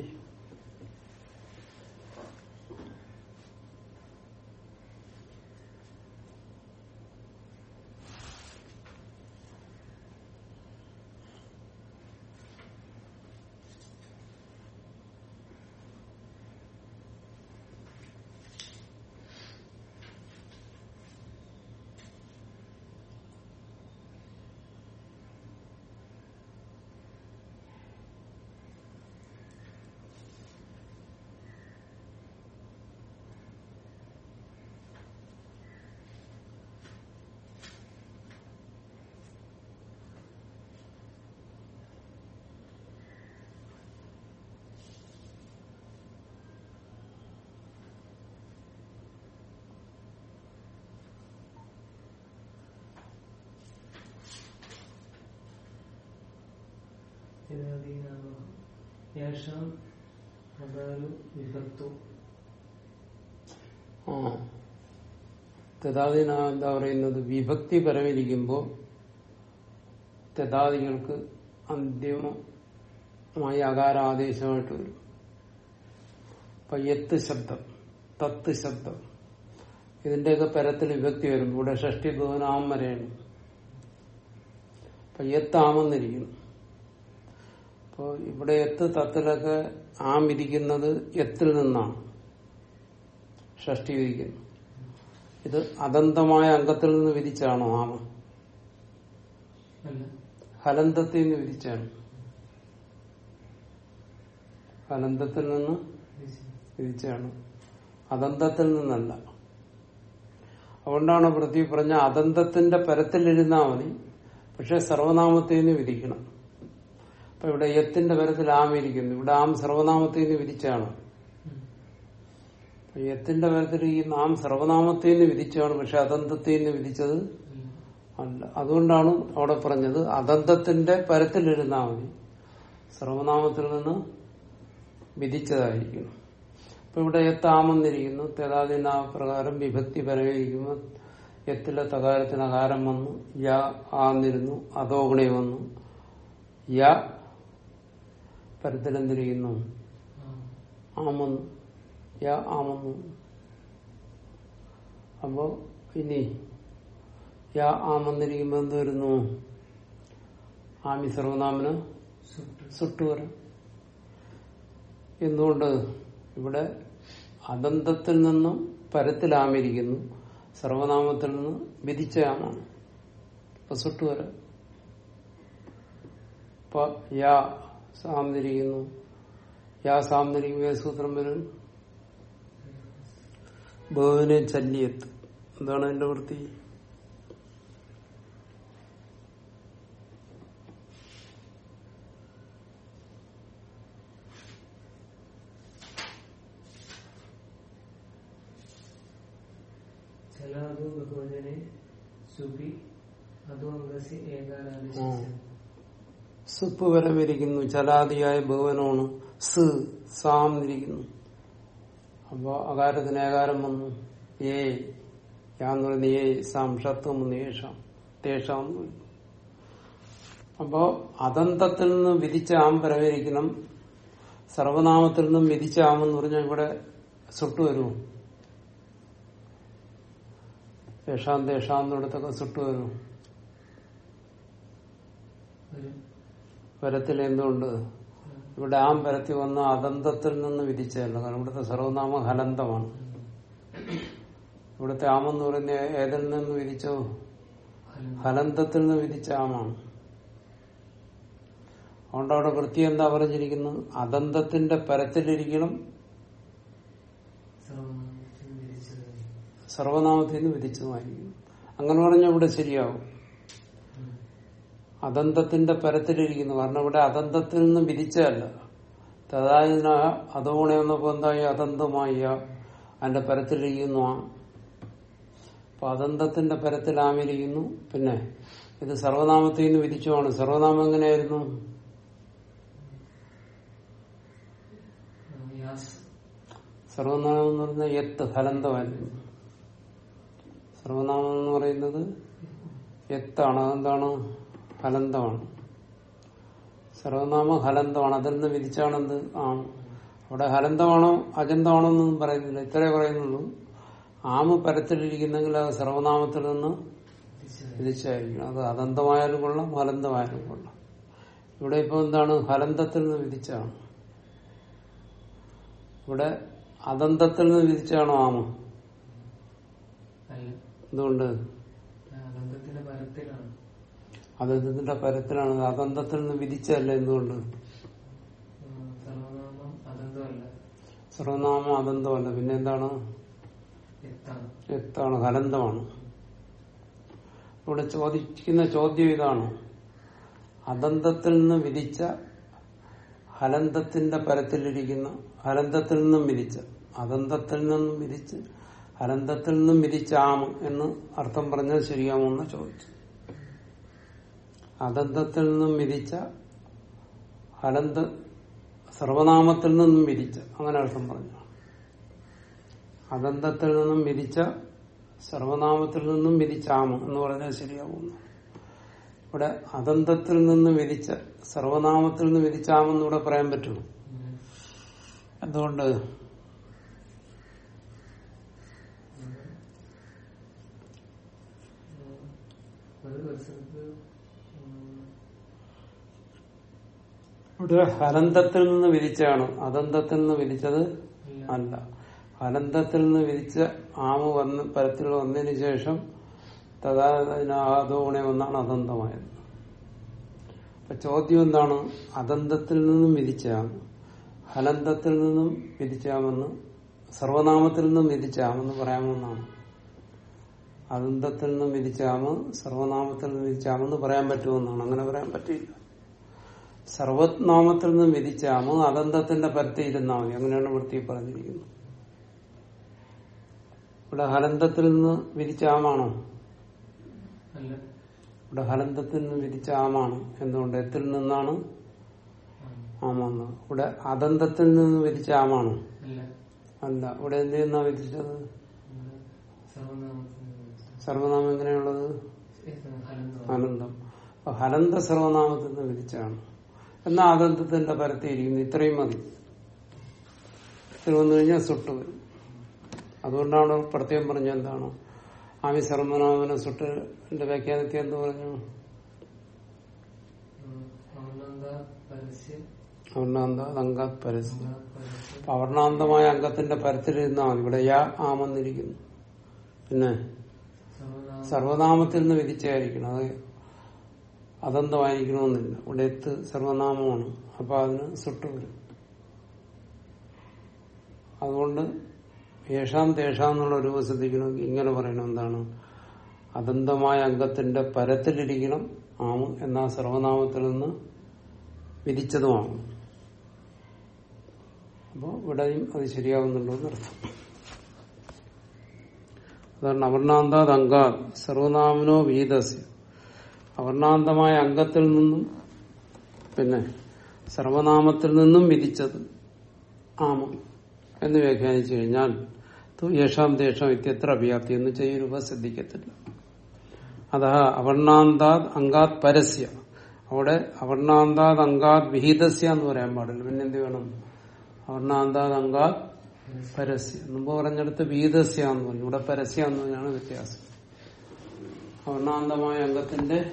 Speaker 1: തെതാദിന എന്താ പറയുന്നത്? വിഭക്തി പരമിരിക്കുമ്പോ തെതാദികൾക്ക് അന്തിമമായി അകാരാദേശമായിട്ട് വരും. അപ്പൊ ശബ്ദം തത്ത് ശബ്ദം. ഇതിന്റെയൊക്കെ പരത്തിൽ വിഭക്തി വരും ഇവിടെ ഷഷ്ടി ഭവനാം വരെയാണ്. അപ്പൊ യത്ത് അപ്പോ ഇവിടെ എത്ത് തത്തിലൊക്കെ ആം ഇരിക്കുന്നത് എത്തിൽ നിന്നാണ്. ഷഷ്ടി വിധിക്കുന്നു. ഇത് അതന്തമായ അംഗത്തിൽ നിന്ന് വിധിച്ചാണോ ആമ? ഹലന്തത്തിൽ നിന്ന് വിധിച്ചാണ്. ഹലന്തത്തിൽ നിന്ന് വിധിച്ചാണ്. അതന്തത്തിൽ നിന്നല്ല. അതുകൊണ്ടാണ് പൃഥ്വി പറഞ്ഞ അതന്തത്തിന്റെ പരത്തിലിരുന്നാ മതി. പക്ഷെ സർവനാമത്തിൽ നിന്ന് വിധിക്കണം. അപ്പൊ ഇവിടെ യത്തിന്റെ പരത്തിൽ ആം ഇരിക്കുന്നു. ഇവിടെ ആം സർവനാമത്തിൽ നിന്ന് വിധിച്ചാണ്. അപ്പൊ യത്തിന്റെ പരത്തിൽ ഈ നാം സർവനാമത്തിൽ നിന്ന് വിധിച്ചാണ്. പക്ഷെ അതന്തത്തിൽ നിന്ന് വിധിച്ചത് അല്ല. അതുകൊണ്ടാണ് അവിടെ പറഞ്ഞത് അദന്തത്തിന്റെ പരത്തിലിരുന്നാ മതി. സർവനാമത്തിൽ നിന്ന് വിധിച്ചതായിരിക്കും അപ്പൊ ഇവിടെ എത്താമെന്നിരിക്കുന്നു തെതാദിന പ്രകാരം വിഭക്തി പരമിരിക്കുമ്പോൾ യത്തിലെ തകാരത്തിന് അകാരം വന്നു. യ ആന്നിരുന്നു. അതോഗുണി വന്നു. യ പരത്തിലെന്തിരിക്കുന്നു ആമെന്നു യാ ആമെന്നു അപ്പോ ഇനി യാ ആമെന്നിരിക്കുമ്പോ എന്ത് വരുന്നു? ആമി സർവനാമന് സുട്ട് വരാം എന്തുകൊണ്ട്? ഇവിടെ അതന്തത്തിൽ നിന്നും പരത്തിലാമിരിക്കുന്നു. സർവനാമത്തിൽ നിന്ന് വിധിച്ചയാമാണ് ഇപ്പൊ സുട്ട് വരാം സാന്നിരിക്കുന്നു യാ ഏത് സൂത്രം വരും. ബഹുവിനെ ചല്ലിയെത്ത്. എന്താണ് എന്റെ വൃത്തി?
Speaker 2: ചലാതു ബഹുവനെ സുബി അതോ അംഗസി ഏകാരാദി
Speaker 1: സുപ്പ് വരെ വിരിക്കുന്നു ചലാദിയായ ഭുവനോണ് സ് സാം ഇരിക്കുന്നു അപ്പൊ അകാരത്തിന് ഏകാരം വന്നു. ഏ യാന്ന് പറയുന്ന ഏ സാം ഷത്വം വന്നു ഏഷാം തേഷാം അപ്പോ അതന്തത്തിൽ നിന്ന് വിധിച്ച ആം പരമരിക്കണം സർവനാമത്തിൽ നിന്നും വിധിച്ച ആമെന്ന് പറഞ്ഞാൽ ഇവിടെ സുട്ടു വരുമോ? യേഷാം തേഷാം എന്നിടത്തൊക്കെ സുട്ട് പരത്തിൽ എന്തുകൊണ്ട്? ഇവിടെ ആം പരത്തി വന്ന അദന്തത്തിൽ നിന്ന് വിധിച്ചതല്ല. കാരണം ഇവിടുത്തെ സർവനാമ ഹലന്തമാണ് ഇവിടുത്തെ ആമെന്ന് പറയുന്ന ഏതിൽ നിന്ന് വിധിച്ചോ? ഹലന്തത്തിൽ നിന്ന് വിധിച്ച ആമാണ്. അതുകൊണ്ട് അവിടെ വൃത്തി എന്താ പറഞ്ഞിരിക്കുന്നത്? അദന്തത്തിന്റെ പരത്തിലിരിക്കണം സർവനാമത്തിൽ നിന്ന് വിധിച്ചതുമായിരിക്കും. അങ്ങനെ പറഞ്ഞാൽ ഇവിടെ ശരിയാവും. അതന്തത്തിന്റെ പരത്തിലിരിക്കുന്നു. കാരണം ഇവിടെ അതന്തത്തിൽ നിന്ന് വിരിച്ചതല്ല തഥായന അതോണെ വന്നപ്പോ എന്തായി അതന്തമായ അതിന്റെ പരത്തിലിരിക്കുന്നു അപ്പൊ അതന്തത്തിന്റെ പരത്തിലാമിരിക്കുന്നു പിന്നെ ഇത് സർവനാമത്തിൽ നിന്ന് വിരിച്ചുമാണ് സർവനാമം എങ്ങനെയായിരുന്നു? സർവനാമം എന്ന് പറയുന്നത് എത്ത് ഹലന്തമായിരുന്നു സർവനാമം എന്ന് പറയുന്നത് എത്താണ് അതെന്താണ്? ഹലന്തമാണ്. സർവനാമം ഹലന്തമാണ്. അതിൽ നിന്ന് വിധിച്ചാണെന്ത് ആണ്. അവിടെ ഹലന്തമാണോ അജന്തമാണോ എന്നൊന്നും പറയുന്നില്ല. ഇത്രേ പറയുന്നുള്ളൂ. ആമ പരത്തിലിരിക്കുന്നെങ്കിൽ അത് സർവനാമത്തിൽ നിന്ന് വിധിച്ചായിരിക്കണം അത് അതന്തമായാലും കൊള്ളാം ഹലന്തമായാലും കൊള്ളാം. ഇവിടെ ഇപ്പൊ എന്താണ്? ഹലന്തത്തിൽ നിന്ന് വിധിച്ചാണ് ഇവിടെ അതന്തത്തിൽ നിന്ന് വിധിച്ചാണോ ആമ? എന്തുകൊണ്ട്?
Speaker 2: അനന്തത്തിന്റെ പരത്തിലാണ്.
Speaker 1: അതന്തത്തിൽ നിന്ന് വിധിച്ചതല്ല എന്തുകൊണ്ട്?
Speaker 2: സർവനാമം
Speaker 1: അദന്തമല്ല. പിന്നെ എന്താണ്?
Speaker 2: എത്താണ്.
Speaker 1: ഹലന്തമാണ് ഇവിടെ ചോദിക്കുന്ന ചോദ്യം ഇതാണ്. അദന്തത്തിൽ നിന്ന് വിധിച്ച ഹലന്തത്തിന്റെ പരത്തിലിരിക്കുന്ന ഹലന്തത്തിൽ നിന്നും വിധിച്ച അദന്തത്തിൽ നിന്നും വിധിച്ച് ഹലന്തത്തിൽ നിന്നും വിധിച്ചാമ് എന്ന് അർത്ഥം പറഞ്ഞാൽ ശരിയാമോ എന്ന് ചോദിച്ചു. അദന്തത്തിൽ നിന്നും വിധിച്ച അനന്ത സർവനാമത്തിൽ നിന്നും വിധിച്ച അങ്ങനെ അർത്ഥം പറഞ്ഞു അദന്തത്തിൽ നിന്നും വിധിച്ച സർവനാമത്തിൽ നിന്നും വിധിച്ച ആമ എന്ന് പറഞ്ഞാൽ ശരിയാവുന്നു ഇവിടെ അദന്തത്തിൽ നിന്നും വിധിച്ച സർവനാമത്തിൽ നിന്ന് വിധിച്ച ആമെന്ന് ഇവിടെ പറയാൻ പറ്റുമോ
Speaker 2: ഉം.
Speaker 1: എന്തുകൊണ്ട്.
Speaker 2: ഒരു
Speaker 1: ഇവിടെ ഹലന്തത്തിൽ നിന്ന് വിരിച്ചാണ് അതന്തത്തിൽ നിന്ന്
Speaker 2: വിരിച്ചത്
Speaker 1: അല്ല. ഹലന്തത്തിൽ നിന്ന് വിരിച്ച ആമ വന്ന് പരത്തിൽ വന്നതിന് ശേഷം തഥാതോണെ ഒന്നാണ് അതന്തമായത് അപ്പൊ ചോദ്യം എന്താണ്? അതന്തത്തിൽ നിന്നും വിധിച്ചാമ് ഹലന്തത്തിൽ നിന്നും വിരിച്ചാമെന്ന് സർവനാമത്തിൽ നിന്നും വിരിച്ചാമെന്ന് പറയാമെന്നാണ്. അതന്തത്തിൽ നിന്നും വിരിച്ചാമ് സർവനാമത്തിൽ നിന്നും വിരിച്ചാമെന്ന് പറയാൻ പറ്റുമെന്നാണ്. അങ്ങനെ പറയാൻ പറ്റില്ല സർവനാമത്തിൽ നിന്നും വിധിച്ചാമ അദന്തത്തിന്റെ പരത്തി ഇരുന്നാൽ മതി. അങ്ങനെയാണ് വൃത്തി പറഞ്ഞിരിക്കുന്നത്. ഇവിടെ ഹലന്തത്തിൽ നിന്ന്
Speaker 2: വിധിച്ചാമാണോ
Speaker 1: ഇവിടെ ഹലന്തത്തിൽ നിന്ന് വിധിച്ച ആമാണ്. എന്തുകൊണ്ട്? എത്തിൽ നിന്നാണ് ആമാന്ന് ഇവിടെ അദന്തത്തിൽ നിന്ന് വിധിച്ച ആമാണോ?
Speaker 2: അല്ല.
Speaker 1: ഇവിടെ എന്ത് ചെയ്യുന്ന വിധിച്ചത്. സർവനാമം എങ്ങനെയുള്ളത്. അനന്തം. അപ്പൊ ഹലന്ത സർവനാമത്തിൽ നിന്ന് വിധിച്ചാണ് എന്നാ ആദന്തത്തിന്റെ പരത്തിയിരിക്കുന്നു? ഇത്രയും മതി. ഇത്ര വന്നു കഴിഞ്ഞാൽ സുട്ട് വരും. അതുകൊണ്ടാണ് പ്രത്യേകം പറഞ്ഞ എന്താണ്? ആമി സർവനാമന സുട്ടിന്റെ വ്യാഖ്യാനത്തെ എന്ത് പറഞ്ഞു?
Speaker 2: പരസ്യ.
Speaker 1: അപ്പൊ അവർണാന്തമായ അംഗത്തിന്റെ പരത്തിലിരുന്ന ഇവിടെ യാ ആമെന്നിരിക്കുന്നു പിന്നെ സർവനാമത്തിൽ നിന്ന് വിധിച്ചായിരിക്കണം അത് അതെന്തമായിരിക്കണമെന്നില്ല ഇവിടെ എത്ത് സർവനാമമാണ്. അപ്പൊ അതിന് സുട്ട് വരും. അതുകൊണ്ട് ഏഷാം തേഷാം എന്നുള്ള ഒരു ശ്രദ്ധിക്കണമെങ്കിൽ ഇങ്ങനെ പറയണം എന്താണ്? അതന്തമായ അംഗത്തിന്റെ പരത്തിലിരിക്കണം ആമ് എന്ന സർവനാമത്തിൽ നിന്ന് വിധിച്ചതുമാണ്. അപ്പോൾ ഇവിടെയും അത് ശരിയാവുന്നുണ്ടോ എന്നർത്ഥം അതാണ് അവർണാന്താദ് അങ്കാത് സർവനാമനോ വീതസ്യ. അവർണാന്തമായ അംഗത്തിൽ നിന്നും പിന്നെ സർവനാമത്തിൽ നിന്നും വിധിച്ചത് ആമ എന്ന് വ്യാഖ്യാനിച്ചു കഴിഞ്ഞാൽ യേഷാം ദേശം ഇത്യത്ര അഭിയാപ്തി എന്ന് ചെയ്യുരൂപ ശ്രദ്ധിക്കത്തില്ല. അതാ അവർണാന്താത് അങ്കാത് പരസ്യ. അവിടെ അവർണാന്താത് അങ്കാത് വിഹിതസ്യ എന്ന് പറയാൻ പാടില്ല. പിന്നെ എന്ത് വേണം? അവർണാന്താത് അങ്കാത് പരസ്യ. മുമ്പ് പറഞ്ഞെടുത്ത് വിഹിതസ്യ എന്ന് പറഞ്ഞു. ഇവിടെ പരസ്യ എന്ന് പറഞ്ഞാണ് വ്യത്യാസം. അവർണാന്തമായ അംഗത്തിന്റെ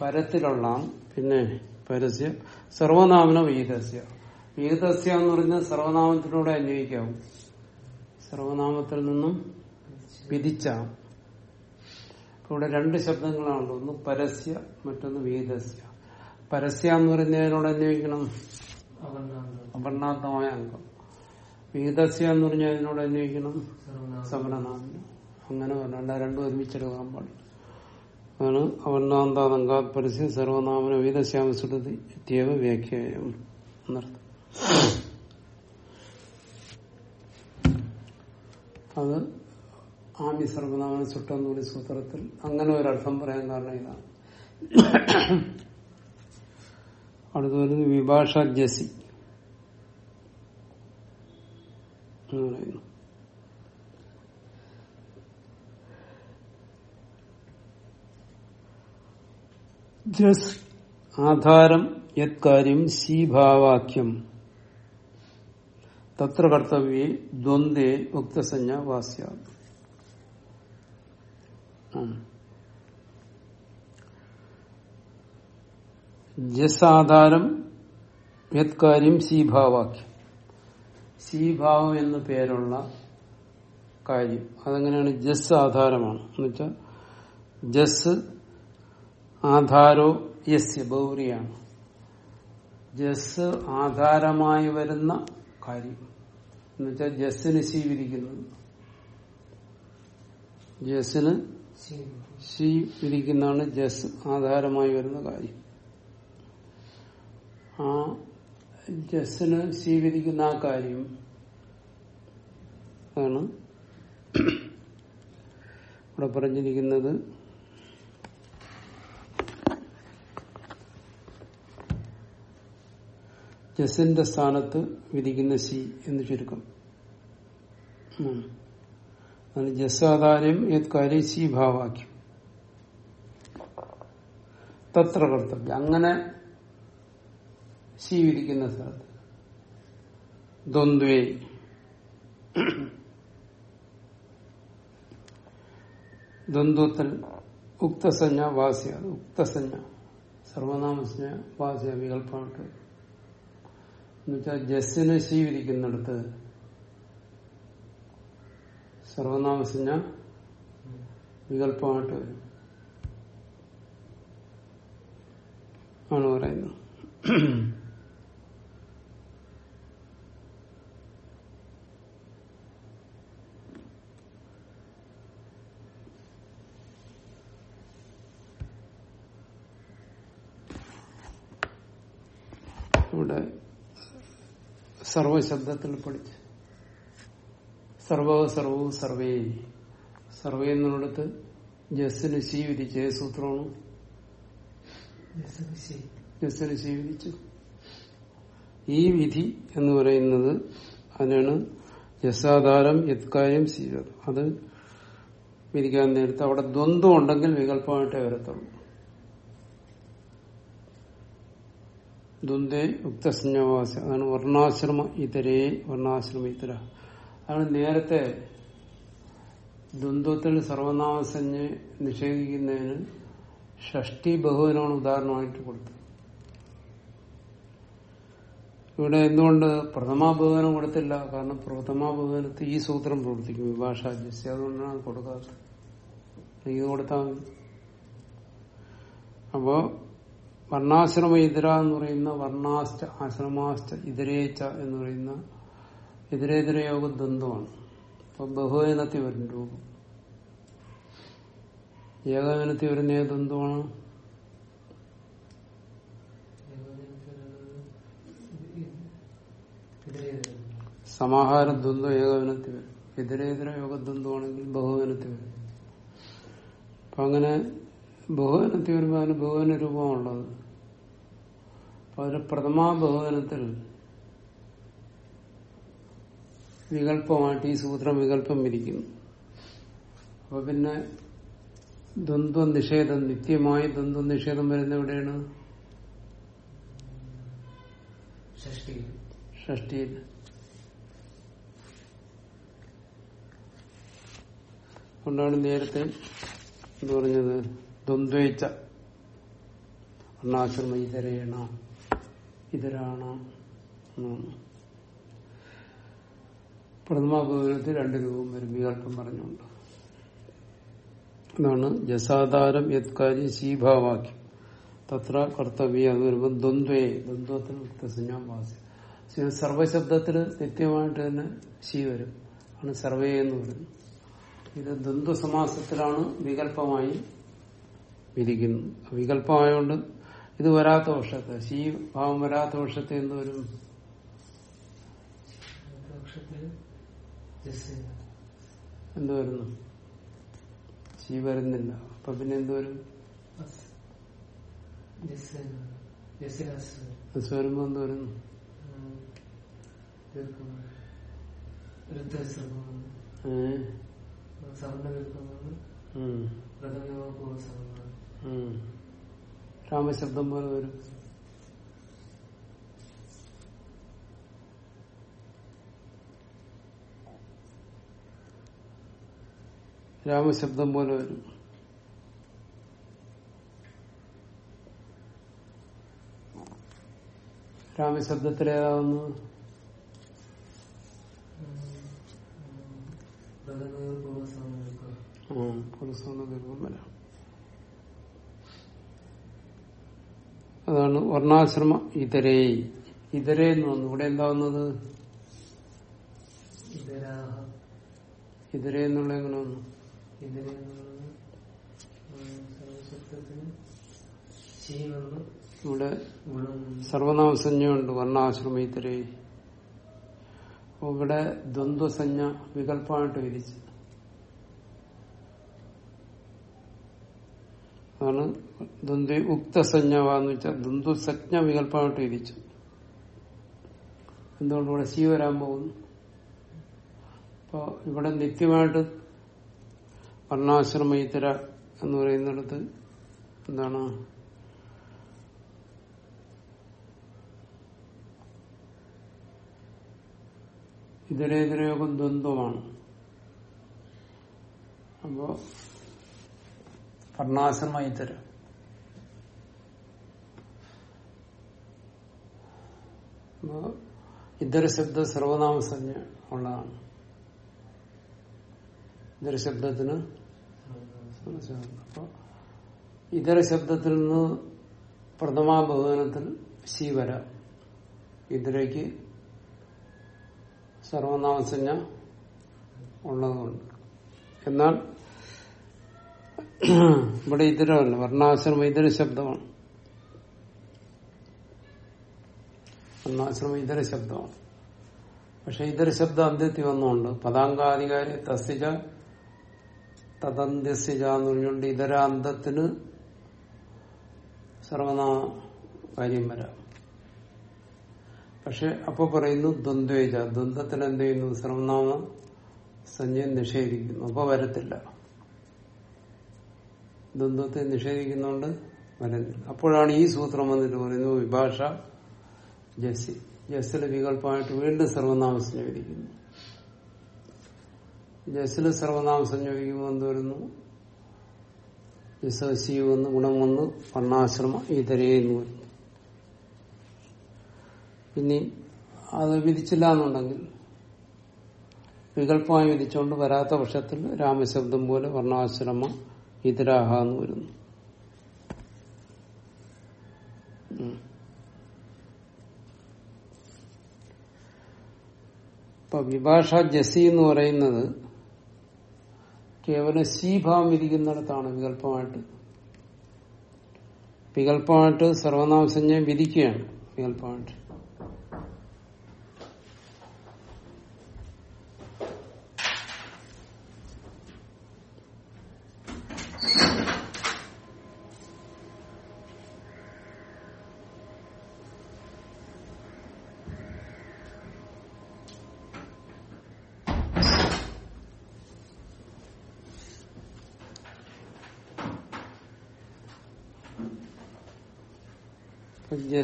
Speaker 1: പരത്തിലുള്ള പിന്നെ പരസ്യ. സർവനാമന വീതസ്യ വീതസ്യ എന്ന് പറഞ്ഞാൽ സർവനാമത്തിലൂടെ അന്വയിക്കാവും സർവനാമത്തിൽ നിന്നും വിധിച്ച. ഇവിടെ രണ്ട് ശബ്ദങ്ങളാണല്ലോ ഒന്ന് പരസ്യ മറ്റൊന്ന് വീതസ്യ പരസ്യ എന്ന് പറയുന്നതിനോട് അന്വയിക്കണം. അപർണാന്തമായ അംഗം. വീതസ്യ എന്ന് പറഞ്ഞതിനോട് അതിനോട് അന്വയിക്കണം.
Speaker 2: സർവനാമ.
Speaker 1: അങ്ങനെ പറഞ്ഞാൽ രണ്ടും ഒരുമിച്ചെടുക്കാൻ പാടില്ല. അതാണ് അവർണാന്താതങ്കാത് പരസ്യം സർവനാമന വീതശ്യാമ സുടതി ഇത്യവ വ്യാഖ്യായം. എന്നർത്ഥം. അത് ആമി സർവനാമന സുട്ടെന്ന് കൂടി സൂത്രത്തിൽ അങ്ങനെ ഒരർത്ഥം പറയാൻ കാരണം ഇതാണ്. അടുത്ത വരുന്നത് വിഭാഷ ജസി എന്ന് പറയുന്നു. ആധാരം യത് കാര്യം ശീഭാവാക്യം. തത്ര കർത്തവ്യേ ദ്വന്ദ്വേ ഉക്തസഞ്ജ വാസ്യ ജസാധാരം യത് കാര്യം ശീഭാവാക്യം. ശീഭാവം എന്നു പേരുള്ള കാര്യം. അതെങ്ങനെയാണ്? ജസ് ആധാരമാണ്. എന്നുവെച്ചാൽ ജസ് ആധാരോ യസ്യ ബൗറിയാണ്. ജസ് ആധാരമായി വരുന്ന കാര്യം. എന്നുവെച്ചാൽ ജസ്സിന് ശീ വിരിക്കുന്നത് ജസ്സിന് ശീ ജസ് ആധാരമായി വരുന്ന കാര്യം. ആ ജസ്സിന് സ്വീകരിക്കുന്ന ആ കാര്യം ആണ് ഇവിടെ പറഞ്ഞിരിക്കുന്നത്. ജസിന്റെ സ്ഥാനത്ത് വിധിക്കുന്ന ശി എന്ന് ചുരുക്കം. ഉം. അതാണ് ജസാധാര്യം ഏത് ഭാവാക്യം. തത്ര കർത്തവ്യം. അങ്ങനെ ശി വിധിക്കുന്ന സ്ഥലത്ത്. ദ്വന്ദ്വേ. ദ്വന്ദ്വത്തിൽ ഉക്തസഞ്ജ വാസ്യ. ഉക്തസഞ്ജ സർവനാമസഞ്ജ വാസ്യ വികല്പമായിട്ട് എന്നുവെച്ചാൽ ജസ്സിന് ശീവിരിക്കുന്നിടത്ത് സർവനാമസിന് വികല്പമായിട്ട് വരും. ആണ് പറയുന്നത് ഇവിടെ സർവശബ്ദത്തിൽ പഠിച്ച്. സർവ സർവവും സർവേ. സർവേ എന്നുള്ളിടത്ത് ജസ്സിന് ശീ വിധിച്ച് ഏത് സൂത്രമാണ്? ജസ്സിന് ശീ വിധിച്ചു ഈ വിധി എന്ന് പറയുന്നത് അതിനാണ് ജസാധാരം യത്കാര്യം സ്വീകൃതം അത് വിധിക്കാൻ നേരത്ത് അവിടെ ദ്വന്ദ്വം ഉണ്ടെങ്കിൽ വികല്പമായിട്ടേ വരത്തുള്ളൂ. ദ്വന്ദ്വേ ഉക്തസഞ്ജവാസ അതാണ് വർണാശ്രമ ഇതരേ വർണാശ്രമ ഇതര. അതാണ് നേരത്തെ ദ്വന്ദ്വത്തിൽ സർവനാമസഞ്ജയെ നിഷേധിക്കുന്നതിന് ഷഷ്ടി ബഹുവിനാണ് ഉദാഹരണമായിട്ട് കൊടുത്തത്. ഇവിടെ എന്തുകൊണ്ട് പ്രഥമാഭവനം കൊടുത്തില്ല? കാരണം പ്രഥമാഭവനത്തിൽ ഈ സൂത്രം പ്രവർത്തിക്കും വിഭാഷാജസ്യ അതുകൊണ്ടാണ് കൊടുക്കാത്തത്. ഇത് കൊടുത്താൽ മതി. അപ്പോ വർണാശ്രമ ഇതര എന്ന് പറയുന്ന വർണാസ്റ്റ ആശ്രമാസ്റ്റ ഇതരേച്ച എന്ന് പറയുന്ന ഇതരേതര യോഗ ദ്വന്ദ്വമാണ് അപ്പൊ ബഹുവനത്തിൽ വരും രൂപം. ഏകവനത്തിൽ വരുന്ന ഏത് ദ്വന്ദ്വമാണ്? സമാഹാര ദ്വന്ദ്വം ഏകവനത്തിൽ വരും. ഇതരേതര യോഗ ദ്വന്ദ്വമാണെങ്കിൽ ബഹുവനത്തിൽ വരും. അപ്പൊ അങ്ങനെ ബഹുവനത്തിൽ വരുമ്പോൾ അതിന് ബഹുവന രൂപമാണുള്ളത് അപ്പൊ അതിന് പ്രഥമാ ബഹുവനത്തിൽ വികല്പമായിട്ട് ഈ സൂത്രം വികല്പം വിരിക്കുന്നു അപ്പൊ പിന്നെ ദ്വന്ദ്വ നിഷേധം നിത്യമായി ദ്വന്ദ്വ നിഷേധം വരുന്ന എവിടെയാണ്?
Speaker 2: ഷഷ്ടി
Speaker 1: ഷഷ്ടിയിൽ. കൊണ്ടാണ് നേരത്തെ എന്ന് പറഞ്ഞത്. ദ്വന്ദ്വേച്ച അണ്ണാശ്രമ ഇതരേണ ഇതരാണ പ്രഥമാഭവനത്തിൽ രണ്ട് രൂപം വരും. വികല്പം പറഞ്ഞുകൊണ്ട്. അതാണ് ജസാധാരം യത്കാര്യം ശീഭാവാക്യം. തത്ര കർത്തവ്യ അത് വരുമ്പോൾ ദ്വന്ദ്വേ ദ്വന്ദ്വത്തിൽ മുക്തസഞ്ജാം വാസ്യം സർവശബ്ദത്തിൽ നിത്യമായിട്ട് തന്നെ ശീ വരും. ആണ് സർവേ എന്ന് പറയുന്നത്. ഇത് ദ്വന്ദ്വ സമാസത്തിലാണ് വികല്പമായി വിരിക്കുന്നത് വികല്പമായോണ്ട് ഇത് വരാത്ത വർഷത്തെ ശീ ഭാവം വരാത്ത വർഷത്തെ എന്ത് വരും? എന്ത് വരുന്നു? ശീ വരുന്നില്ല. അപ്പൊ പിന്നെ എന്ത് വരും? വരുമ്പോ എന്ത് വരുന്നു? ഏഹ് രാമശബ്ദം പോലെ വരും. രാമശബ്ദം പോലെ വരും. രാമശബ്ദത്തിലേതാവുന്നു
Speaker 2: എടുക്കുക
Speaker 1: പുരുഷോണ ദീർഘം വരാം. അതാണ് വർണാശ്രമ ഇതരേ. ഇതരേ എന്ന് വന്നു ഇവിടെ എന്താവുന്നത് ഇതരേ എന്നുള്ള എങ്ങനെ വന്നു? ഇവിടെ സർവനാമസഞ്ജയുണ്ട് വർണാശ്രമ ഇതരേ. ഇവിടെ ദ്വന്ദ്വസഞ്ജ വികല്പമായിട്ട് വിരിച്ചു. അതാണ് ദ്വന്ദ്വ ഉക്തസഞ്ജവാന്ന് വെച്ചാൽ ദ്വന്ദ്വസജ്ഞ വികല്പമായിട്ട് ഇരിച്ചു. എന്തുകൊണ്ട് ഇവിടെ ശീ വരാൻ പോകുന്നു? അപ്പൊ ഇവിടെ നിത്യമായിട്ട് വർണാശ്രമ ഇത്തര എന്ന് പറയുന്നിടത്ത് എന്താണ്? ഇതരേതരയോഗം ദ്വന്ദ്വമാണ്. അപ്പോ വർണാശ്രമ ഇതര ഇതര ശബ്ദ സർവനാമസഞ്ജ ഉള്ളതാണ്. ഇതരശബ്ദത്തിന് അപ്പൊ ഇതര ശബ്ദത്തിൽ നിന്ന് പ്രഥമാ ബഹുവനത്തിൽ ശിവര ഇതിലേക്ക് സർവനാമസഞ്ജ ഉള്ളതുകൊണ്ട്. എന്നാൽ ഇവിടെ ഇതരമല്ല വർണാശ്രമം ഇതര ശബ്ദമാണ് വർണാശ്രമം ഇതര ശബ്ദമാണ്. പക്ഷെ ഇതര ശബ്ദം അന്ത്യത്തിൽ വന്നുകൊണ്ട് പദാങ്കാധികാരി തസ്തിജ തദന്ത്യസ്തിജ എന്ന് പറഞ്ഞുകൊണ്ട് ഇതരാന്തത്തിന് സർവനാമ കാര്യം വരാം. പക്ഷെ അപ്പൊ പറയുന്നു ദ്വന്ദ്വേജ. ദ്വന്ദ്വത്തിന് എന്ത് ചെയ്യുന്നു? സർവനാമ സഞ്ജയം നിഷേധിക്കുന്നു. അപ്പൊ വരത്തില്ല. ദ്വന്ദ്വത്തെ നിഷേധിക്കുന്നോണ്ട് വരുന്നില്ല അപ്പോഴാണ് ഈ സൂത്രം വന്നിട്ട് പറയുന്നത് വിഭാഷ ജസ്സി. ജസ്സിൽ വികല്പമായിട്ട് വീണ്ടും സർവനാമ സംയോഗിക്കുന്നു ജസ്സിൽ സർവനാമം സംയോഗിക്കുമ്പോൾ എന്ത് വരുന്നു? ജസി വന്ന് ഗുണം വന്ന് വർണാശ്രമ ഇതരേ എന്ന് വരുന്നു. ഇനി അത് വിധിച്ചില്ല എന്നുണ്ടെങ്കിൽ വികല്പമായി വിധിച്ചുകൊണ്ട് വരാത്ത പക്ഷത്തിൽ രാമശബ്ദം പോലെ വർണാശ്രമ ഇതരാഹ എന്ന് വരുന്നു. ഉം. ഇപ്പൊ വിഭാഷ ജസി എന്ന് പറയുന്നത് കേവലം സീഭാവം വിധിക്കുന്നിടത്താണ് വികല്പമായിട്ട് വികല്പമായിട്ട് സർവനാമസഞ്ജയം വിധിക്കുകയാണ് വികല്പമായിട്ട്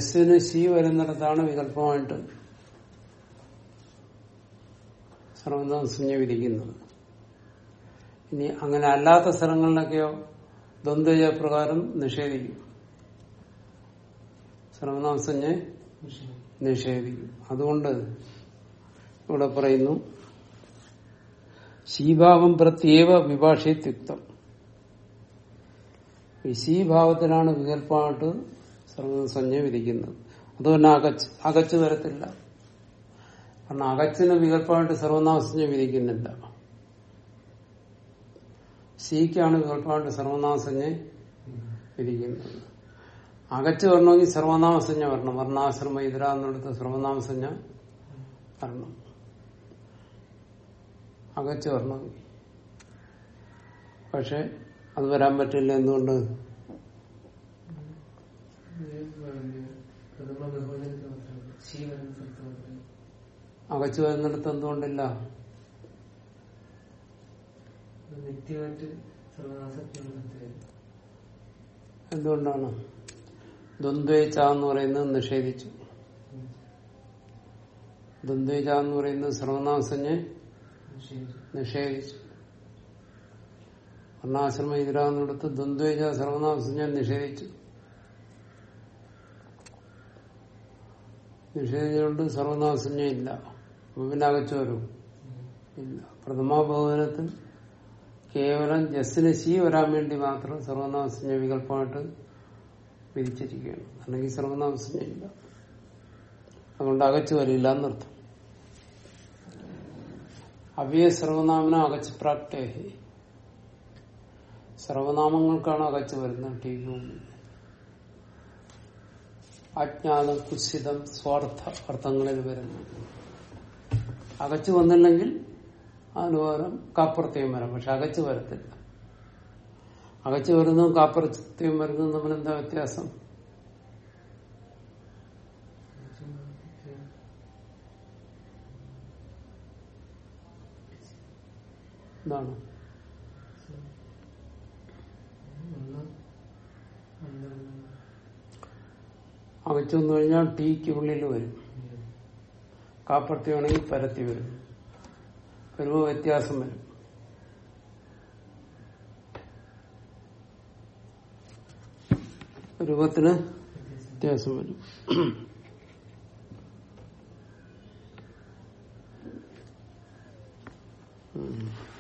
Speaker 1: ജസ്സിന് സി വരുന്നിടത്താണ് വികല്പമായിട്ട് സർവനാമസഞ്ജ വിധിക്കുന്നത് ഇനി അങ്ങനെ അല്ലാത്ത സ്ഥലങ്ങളിലൊക്കെയോ ദ്വന്ദ്വജ പ്രകാരം നിഷേധിക്കും സർവനാമസഞ്ജ നിഷേധിക്കും. അതുകൊണ്ട് ഇവിടെ പറയുന്നു ശീഭാവം പ്രത്യേക വിഭാഷയുക്തം ഈ ശീഭാവത്തിലാണ് വികല്പമായിട്ട് സർവസഞ്ജ വിധിക്കുന്നത് അതുകൊണ്ട് അകച്ച് അകച്ചു വരത്തില്ല കാരണം അകച്ചിന് വികല്പമായിട്ട് സർവനാമസഞ്ജ വിധിക്കുന്നില്ല സിക്കാണ് വികല്പമായിട്ട് സർവനാമസഞ്ജ വിധിക്കുന്നത് അകച്ചു വരണമെങ്കിൽ സർവനാമസഞ്ജ വരണം. വർണാശ്രമ ഇതര എന്നെടുത്ത് സർവനാമസഞ്ജ വരണം. അകച്ചു വരണമെങ്കിൽ. പക്ഷെ അത് വരാൻ പറ്റില്ല എന്തുകൊണ്ട്
Speaker 2: പ്രഥമ ബഹുവചനത്തിൽ മാത്രമേ ശീ വരുന്ന സ്ഥലത്ത് മാത്രമേ
Speaker 1: അകച്ചു വരുന്നിടത്ത് എന്തുകൊണ്ടില്ല? എന്തുകൊണ്ടാണ്? ദ്വന്ദ്വേച്ച എന്ന് പറയുന്നത് നിഷേധിച്ചു. ദ്വന്ദ്വേച്ച എന്ന് പറയുന്നത് സർവനാമസഞ്ജെ
Speaker 2: നിഷേധിച്ചു.
Speaker 1: വർണാശ്രമ ഇതിരാന്നിടത്ത് ദ്വന്ദ്വേച്ച സർവനാമസഞ്ജ നിഷേധിച്ചു. നിഷേധിച്ചുകൊണ്ട് സർവനാമസഞ്ജ ഇല്ല. അപ്പൊ പിന്നെ ഇല്ല. പ്രഥമാബോധനത്തിൽ കേവലം ജസ്സിന് വരാൻ വേണ്ടി മാത്രം സർവനാമസഞ്ജ വികല്പമായിട്ട് വിധിച്ചിരിക്കുകയാണ്. അല്ലെങ്കിൽ സർവനാമസഞ്ജ ഇല്ല. അതുകൊണ്ട് അകച്ചു വരില്ല എന്നർത്ഥം. അവയെ സർവനാമന അകച്ച് പ്രാപ്തേഹി സർവനാമങ്ങൾക്കാണ് അകച്ചു വരുന്നത് ടീക്കും അജ്ഞാതം കുസിതം സ്വാർത്ഥ അർത്ഥങ്ങളിൽ വരുന്നു. അകച്ചു വന്നില്ലെങ്കിൽ അതിന് പകരം കാപ്പുറത്തെയും വരാം പക്ഷെ അകച്ചു വരത്തില്ല. അകച്ചു വരുന്നതും കാപ്പുറത്തെയും വരുന്നതും തമ്മിൽ എന്താ വ്യത്യാസം? എന്താണ് അവച്ചെന്ന് കഴിഞ്ഞാൽ ടീക്ക് ഉള്ളിൽ വരും. കാപ്പർത്തിയാണെങ്കിൽ പരത്തി വരും. രൂപ വ്യത്യാസം വരും. രൂപത്തിന് വ്യത്യാസം വരും. Mm-hmm.